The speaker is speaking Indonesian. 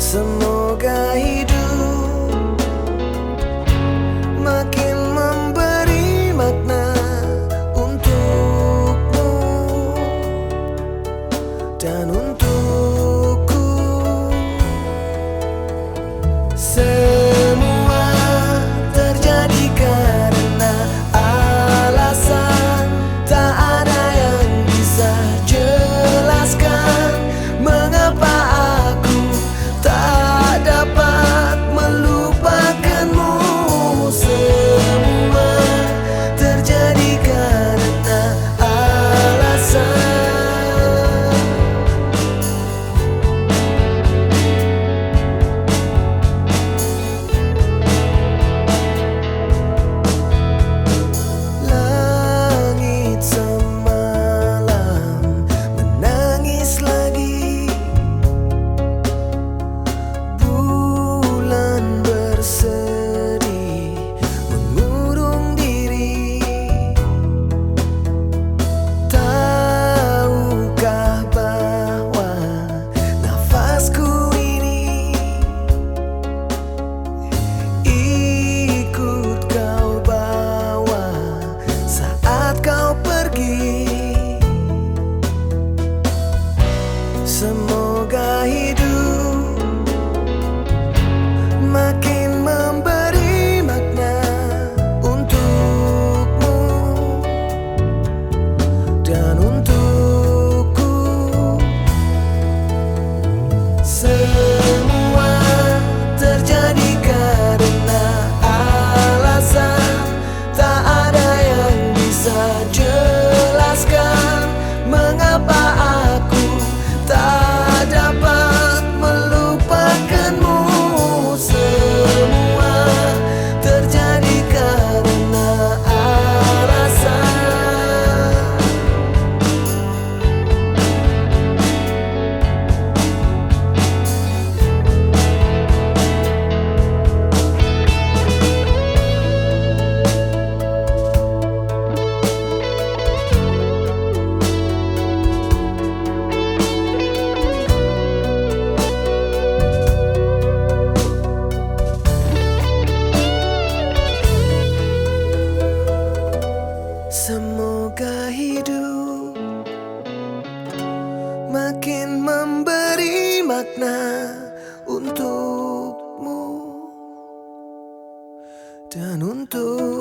Some Semoga hidup makin memberi makna untukmu dan untuk